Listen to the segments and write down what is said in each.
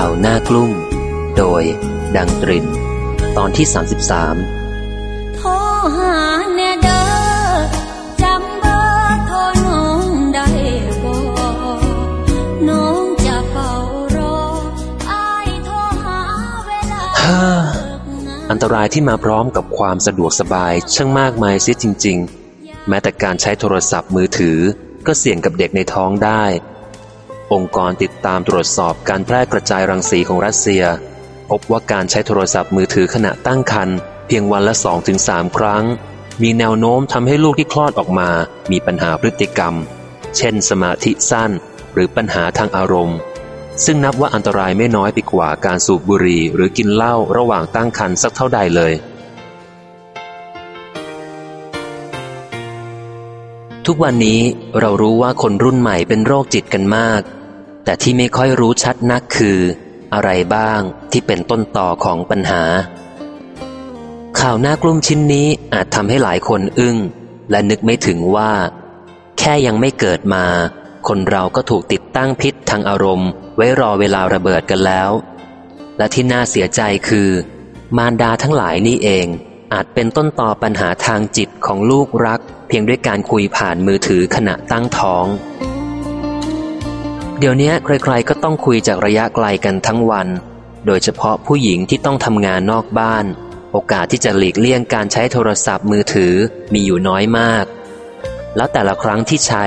ข่าวหน้ากลุ้มโดย ดังตริน ตอนที่ 33โทรหาแน่เด้อจำเบอร์โทรน้องได้บ่น้องจะเฝ้ารออายโทรหาเวลาฮ่าเลิกงานอันตรายที่มาพร้อมกับความสะดวกสบายช่างมากมายเสียจริง ๆ แม้แต่การใช้โทรศัพท์มือถือก็เสี่ยงกับเด็กในท้องได้ องค์กรติดตามตรวจสอบการแพร่กระจายรังสีของรัสเซีย พบว่าการใช้โทรศัพท์มือถือขณะตั้งครรภ์เพียงวันละ 2-3 ครั้ง มีแนวโน้มทำให้ลูกที่คลอดออกมา มีปัญหาพฤติกรรม เช่น สมาธิสั้น หรือปัญหาทางอารมณ์ ซึ่งนับว่าอันตรายไม่น้อยไปกว่าการสูบบุหรี่หรือกินเหล้าระหว่างตั้งครรภ์สักเท่าใดเลยทุกวันนี้เรารู้ว่าคนรุ่นใหม่เป็นโรคจิตกันมาก แต่ที่ไม่ค่อยรู้ชัดนักคือ อะไรบ้างที่เป็นต้นต่อของปัญหา ข่าวหน้ากลุ้มชิ้นนี้อาจทำให้หลายคนอึ้ง และนึกไม่ถึงว่า แค่ยังไม่เกิดมา คนเราก็ถูกติดตั้งพิษทางอารมณ์ ไว้รอเวลาระเบิดกันแล้ว และที่น่าเสียใจคือ มารดาทั้งหลายนี่เอง อาจเป็นต้นต่อปัญหาทางจิตของลูกรัก เพียงด้วยการคุยผ่านมือถือขณะตั้งท้อง เดี๋ยวนี้ใครๆก็ต้องคุยจากระยะไกลกันทั้งวัน โดยเฉพาะผู้หญิงที่ต้องทำงานนอกบ้าน โอกาสที่จะหลีกเลี่ยงการใช้โทรศัพท์มือถือมีอยู่น้อยมาก แล้วแต่ละครั้งที่ใช้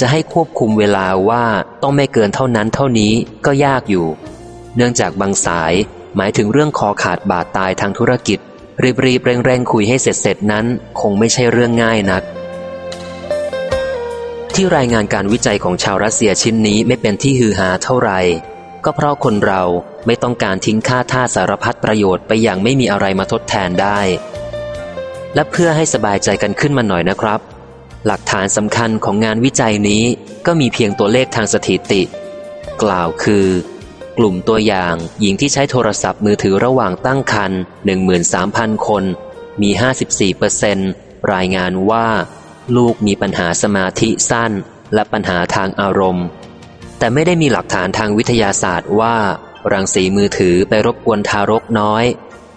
จะให้ควบคุมเวลาว่าต้องไม่เกินเท่านั้นเท่านี้ก็ยากอยู่ เนื่องจากบางสายหมายถึงเรื่องคอขาดบาดตายทางธุรกิจรีบๆเร่งๆคุยให้เสร็จๆนั้น คงไม่ใช่เรื่องง่ายนัก ที่รายงานการวิจัยของชาวรัสเซียชิ้นนี้ไม่เป็นที่ฮือฮาเท่าไหร่ ก็เพราะคนเราไม่ต้องการทิ้งค่าท่าสารพัดประโยชน์ไปอย่างไม่มีอะไรมาทดแทนได้ และเพื่อให้สบายใจกันขึ้นมาหน่อยนะครับ หลักฐานสำคัญของงานวิจัยนี้ก็มีเพียงตัวเลขทางสถิติ กล่าวคือ กลุ่มตัวอย่างหญิงที่ใช้โทรศัพท์มือถือระหว่างตั้งครรภ์13,000 คน มี 54%รายงานว่า ลูกมีปัญหาสมาธิสั้น และปัญหาทางอารมณ์ แต่ไม่ได้มีหลักฐานทางวิทยาศาสตร์ว่า รังสีมือถือไปรบกวนทารกน้อย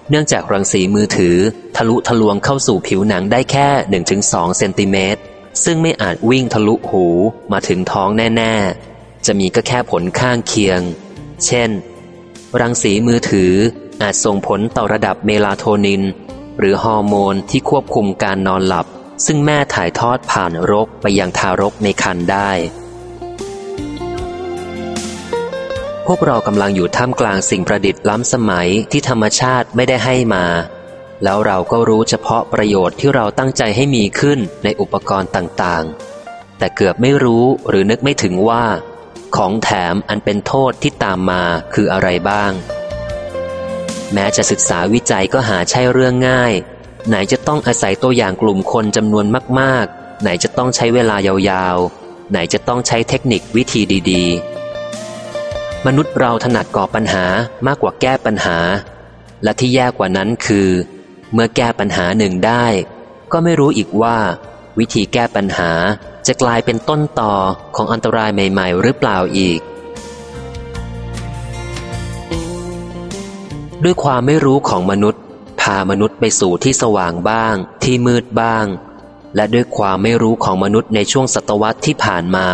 เนื่องจากรังสีมือถือ ทะลุทะลวงเข้าสู่ผิวหนังได้แค่ 1-2 เซนติเมตรซึ่งไม่อาจวิ่งทะลุหูมาถึงท้องแน่ ๆ จะมีก็แค่ผลข้างเคียง เช่น รังสีมือถืออาจส่งผลต่อระดับเมลาโทนิน หรือฮอร์โมนที่ควบคุมการนอนหลับ ซึ่งแม่ถ่ายทอดผ่านรกไปยังทารกในครรภ์ได้ พวกเรากำลังอยู่ท่ามกลางสิ่งประดิษฐ์ล้ำสมัยที่ธรรมชาติไม่ได้ให้มา แล้วเราก็รู้เฉพาะประโยชน์ที่เราตั้งใจให้มีขึ้นในอุปกรณ์ต่างๆ แต่เกือบไม่รู้หรือนึกไม่ถึงว่า ของแถมอันเป็นโทษที่ตามมาคืออะไรบ้าง แม้จะศึกษาวิจัยก็หาใช่เรื่องง่าย ไหนจะต้องอาศัยตัวอย่างกลุ่มคนจำนวนมาก ๆ ไหนจะต้องใช้เวลายาวๆ ไหนจะต้องใช้เทคนิควิธีดีๆ มนุษย์เราถนัดก่อปัญหามากกว่าแก้ปัญหา และที่แย่กว่านั้นคือ เมื่อแก้ปัญหาหนึ่งได้ ก็ไม่รู้อีกว่า วิธีแก้ปัญหาจะกลายเป็นต้นต่อของอันตรายใหม่ ๆ หรือเปล่าอีก ด้วยความไม่รู้ของมนุษย์ พามนุษย์ไปสู่ที่สว่างบ้าง ที่มืดบ้าง และด้วยความไม่รู้ของมนุษย์ในช่วงศตวรรษที่ผ่านมา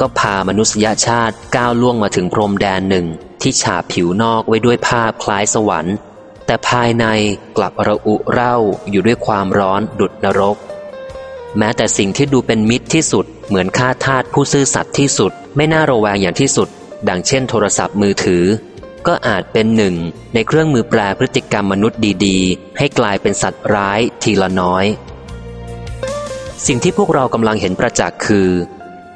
ก็พามนุษยชาติก้าวล่วงมาถึงพรมแดนหนึ่งที่ฉาบผิวนอกไว้ด้วยภาพคล้ายสวรรค์ แต่ภายในกลับระอุเร่าอยู่ด้วยความร้อนดุดนรก แม้แต่สิ่งที่ดูเป็นมิตรที่สุด เหมือนข้าทาสผู้ซื่อสัตย์ที่สุด ไม่น่าระแวงอย่างที่สุด ดังเช่นโทรศัพท์มือถือ ก็อาจเป็นหนึ่งในเครื่องมือแปลพฤติกรรมมนุษย์ดีๆ ให้กลายเป็นสัตว์ร้ายทีละน้อย สิ่งที่พวกเรากำลังเห็นประจักษ์คือ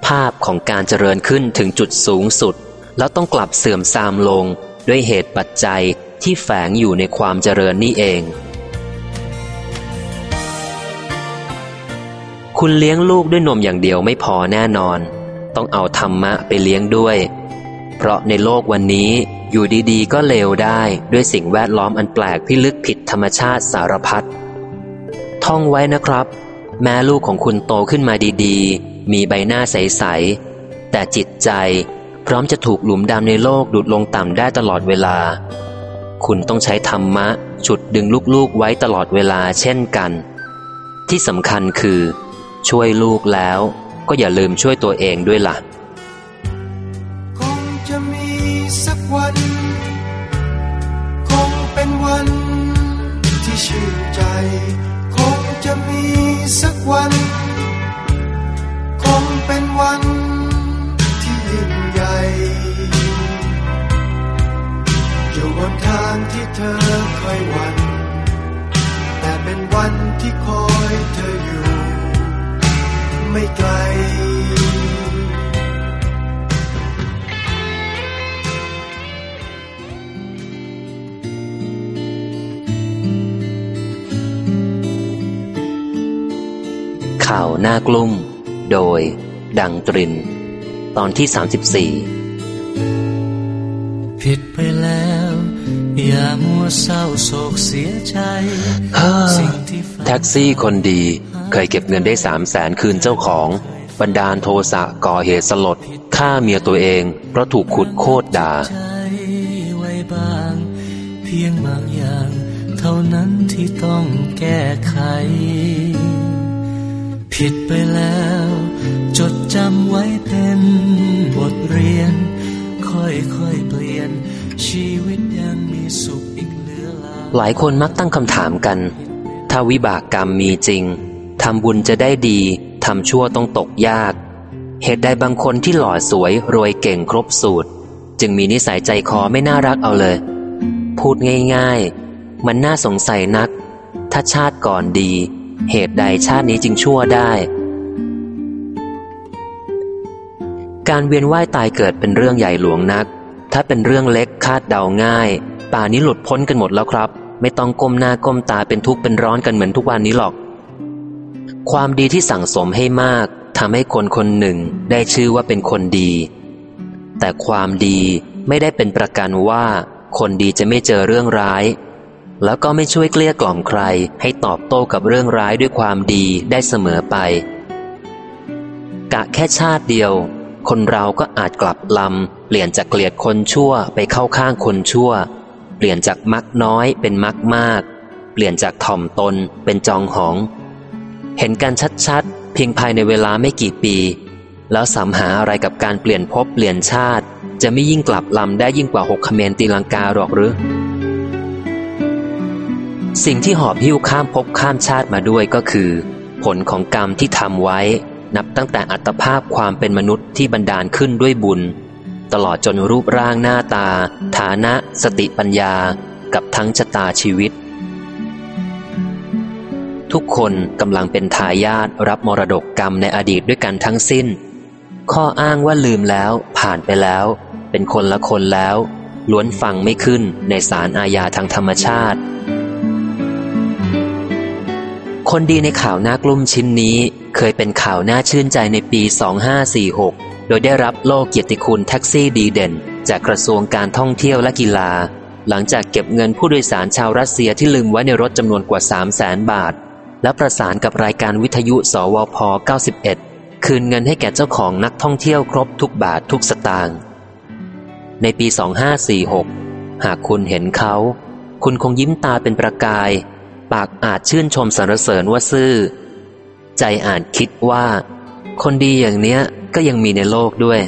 ภาพของการเจริญขึ้นถึงจุดสูงสุด แล้วต้องกลับเสื่อมทรามลง ด้วยเหตุปัจจัยที่แฝงอยู่ในความเจริญนี่เอง คุณเลี้ยงลูกด้วยนมอย่างเดียวไม่พอแน่นอน ต้องเอาธรรมะไปเลี้ยงด้วย เพราะในโลกวันนี้ อยู่ดีๆ ก็เลวได้ด้วยสิ่งแวดล้อมอันแปลกพิลึกผิดธรรมชาติสารพัดท่องไว้นะครับ แม้ลูกของคุณโตขึ้นมาดีๆ มีใบหน้าใส ๆ แต่จิตใจพร้อมจะถูกหลุมดำในโลกดูดลงต่ำได้ตลอดเวลา คุณต้องใช้ธรรมะ ฉุดดึงลูกๆไว้ตลอดเวลาเช่นกัน ที่สำคัญคือ ช่วยลูกแล้วก็อย่าลืมช่วยตัวเองด้วยล่ะ คงจะมีสักวัน คงเป็นวันที่ยิ่งใหญ่อยู่บนทางที่เธอเคยหวันแต่เป็นวันที่คอยเธออยู่ ไม่ไกล ข่าวหน้ากลุ่ม โดย ดังตริน ตอนที่ 34 ผิดไปแล้ว อย่ามัวเศร้าโศกเสียใจสิ่งที่ฝันแท็กซี่คนดีเคยเก็บเงินได้สามแสนคืนเจ้าของบันดาลโทสะก่อเหตุสลดฆ่าเมียตัวเอง เพราะถูกขุดโคตรด่าใจไว้บ้างเพียงบางอย่าง เท่านั้นที่ต้องแก้ไข ผิดไปแล้ว จดจำไว้เป็นบทเรียน ค่อยๆเปลี่ยน ชีวิตยังมีสุขอีกเหลือหลายหลายคนมักตั้งคำถามกัน ถ้าวิบากกรรมมีจริงทำบุญจะได้ดีทำชั่วต้องตกยาก เหตุใดบางคนที่หล่อสวยรวยเก่งครบสูตร จึงมีนิสัยใจคอไม่น่ารักเอาเลย พูดง่ายๆ มันน่าสงสัยนัก ถ้าชาติก่อนดี เหตุใดชาตินี้จึงชั่วได้ การเวียนว่ายตายเกิดเป็นเรื่องใหญ่หลวงนัก ถ้าเป็นเรื่องเล็กคาดเดาง่าย ป่านี้หลุดพ้นกันหมดแล้วครับ ไม่ต้องก้มหน้าก้มตาเป็นทุกข์เป็นร้อนกันเหมือนทุกวันนี้หรอก ความดีที่สั่งสมให้มากทำให้คนคนหนึ่งได้ชื่อว่าเป็นคนดี แต่ความดีไม่ได้เป็นประกันว่า คนดีจะไม่เจอเรื่องร้าย แล้วก็ไม่ช่วยเกลี้ยกล่อมใคร ให้ตอบโต้กับเรื่องร้ายด้วยความดีได้เสมอไป กะแค่ชาติเดียว คนเราก็อาจกลับลำ เปลี่ยนจากเกลียดคนชั่วไปเข้าข้างคนชั่ว เปลี่ยนจากมักน้อยเป็นมักมาก เปลี่ยนจากถ่อมตนเป็นจองหอง เห็นกันชัดๆ เพียงภายในเวลาไม่กี่ปี แล้วสำหาอะไรกับการเปลี่ยนภพเปลี่ยนชาติ จะไม่ยิ่งกลับลำได้ยิ่งกว่าหกเขมรตีลังกาหรอกหรือ สิ่งที่หอบหิ้วข้ามภพข้ามชาติมาด้วยก็คือ ผลของกรรมที่ทำไว้ นับตั้งแต่อัตภาพความเป็นมนุษย์ที่บันดาลขึ้นด้วยบุญ ตลอดจนรูปร่างหน้าตา ฐานะ สติปัญญา กับทั้งชะตาชีวิต ทุกคนกำลังเป็นทายาทรับมรดกกรรมในอดีตด้วยกันทั้งสิ้น ข้ออ้างว่าลืมแล้ว ผ่านไปแล้ว เป็นคนละคนแล้ว ล้วนฟังไม่ขึ้นในศาลอาญาทางธรรมชาติ คนดีในข่าวหน้ากลุ่มชิ้นนี้เคยเป็นข่าวหน่าชื่นใจในปี 2546 โดยได้รับโล่เกียรติคุณแท็กซี่ดีเด่น จากกระทรวงการท่องเที่ยวและกีฬา หลังจากเก็บเงินผู้โดยสารชาวรัสเซียที่ลืมไว้ในรถจำนวนกว่า 3 0 0แสนบาท และประสานกับรายการวิทยุ สวพ 91 คืนเงินให้แก่เจ้าของนักท่องเที่ยวครบทุกบาททุกสตางค์ในปี 2546 หากคุณเห็นเขา คุณคงยิ้มตาเป็นประกาย ปากอาจชื่นชมสรรเสริญว่าซื่อ ใจอาจคิดว่า คนดีอย่างเนี้ยก็ยังมีในโลกด้วย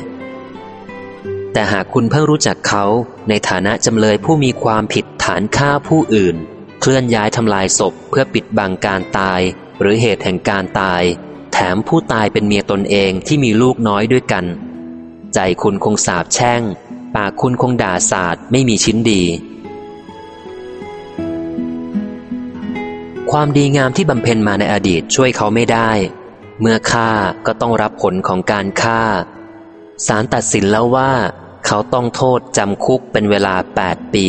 แต่หากคุณเพิ่งรู้จักเขาในฐานะจำเลยผู้มีความผิดฐานฆ่าผู้อื่น เคลื่อนย้ายทำลายศพเพื่อปิดบังการตาย หรือเหตุแห่งการตาย แถมผู้ตายเป็นเมียตนเองที่มีลูกน้อยด้วยกัน ใจคุณคงสาบแช่ง ปากคุณคงด่าสาดไม่มีชิ้นดี ความดีงามที่บำเพ็ญมาในอดีตช่วยเขาไม่ได้ เมื่อฆ่าก็ต้องรับผลของการฆ่าศาลตัดสินแล้วว่า เขาต้องโทษจำคุกเป็นเวลา 8 ปี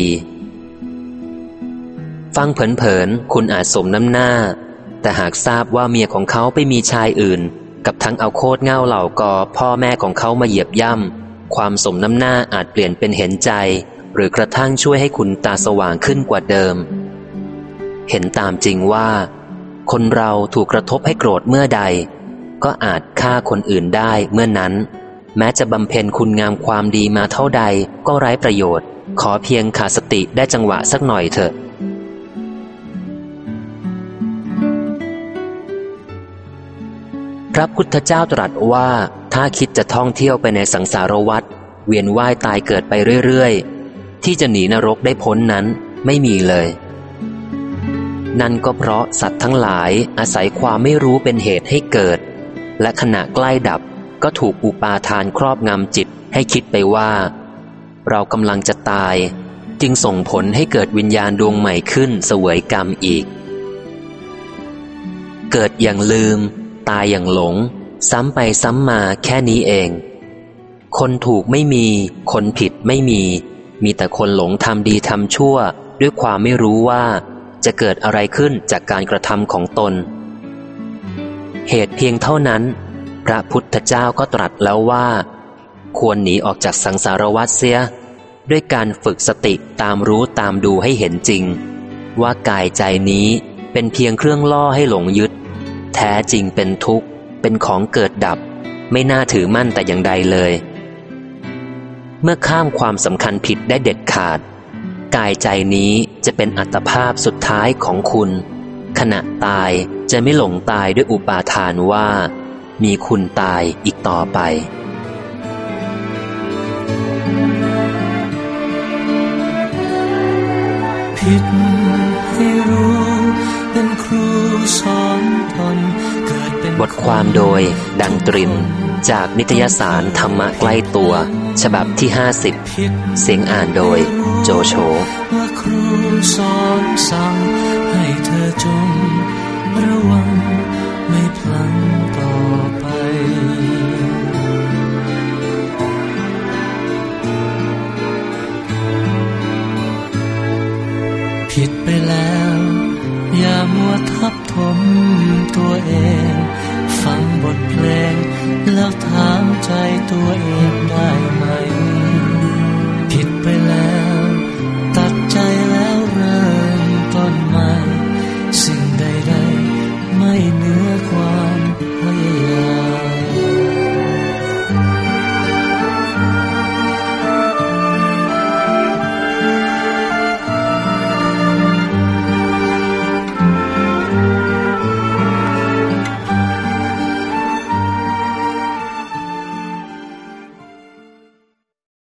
ฟังเผินๆคุณอาจสมน้ำหน้า แต่หากทราบว่าเมียของเขาไปมีชายอื่น กับทั้งเอาโคตรเง่าเหล่ากอพ่อแม่ของเขามาเหยียบย่ำความสมน้ำหน้าอาจเปลี่ยนเป็นเห็นใจ หรือกระทั่งช่วยให้คุณตาสว่างขึ้นกว่าเดิม เห็นตามจริงว่า คนเราถูกกระทบให้โกรธเมื่อใด ก็อาจฆ่าคนอื่นได้เมื่อนั้น แม้จะบำเพ็ญคุณงามความดีมาเท่าใดก็ไร้ประโยชน์ ขอเพียงขาดสติได้จังหวะสักหน่อยเถอะพระพุทธเจ้าตรัสว่าถ้าคิดจะท่องเที่ยวไปในสังสารวัฏเวียนว่ายตายเกิดไปเรื่อย ๆ ที่จะหนีนรกได้พ้นนั้นไม่มีเลย นั่นก็เพราะสัตว์ทั้งหลายอาศัยความไม่รู้เป็นเหตุให้เกิด และขณะใกล้ดับก็ถูกอุปาทานครอบงำจิตให้คิดไปว่า เรากำลังจะตาย จึงส่งผลให้เกิดวิญญาณดวงใหม่ขึ้นเสวยกรรมอีก เกิดอย่างลืม ตายอย่างหลง ซ้ำไปซ้ำมาแค่นี้เอง คนถูกไม่มี คนผิดไม่มี มีแต่คนหลงทำดีทำชั่ว ด้วยความไม่รู้ว่า จะเกิดอะไรขึ้นจากการกระทำของตน เหตุเพียงเท่านั้น พระพุทธเจ้าก็ตรัสแล้วว่า ควรหนีออกจากสังสารวัฏเสีย ด้วยการฝึกสติตามรู้ตามดูให้เห็นจริง ว่ากายใจนี้เป็นเพียงเครื่องล่อให้หลงยึด แท้จริงเป็นทุกข์ เป็นของเกิดดับ ไม่น่าถือมั่นแต่อย่างใดเลย เมื่อข้ามความสำคัญผิดได้เด็ดขาด กายใจนี้จะเป็นอัตภาพสุดท้ายของคุณ ขณะตายจะไม่หลงตายด้วยอุปาทานว่า มีคุณตายอีกต่อไปผิด บทความโดย ดังตริน จากนิตยสารธรรมะใกล้ตัว ฉบับที่ 50 เสียงอ่านโดย โจโฉว่าครูสอนสั่งให้เธอจงระวังไม่พลังต่อไป ผิดไปแล้ว อย่ามัวทับถมตัวเอง ฟังบทเพลง แล้วถามใจตัวเองได้ไหม ผิดไปแล้ว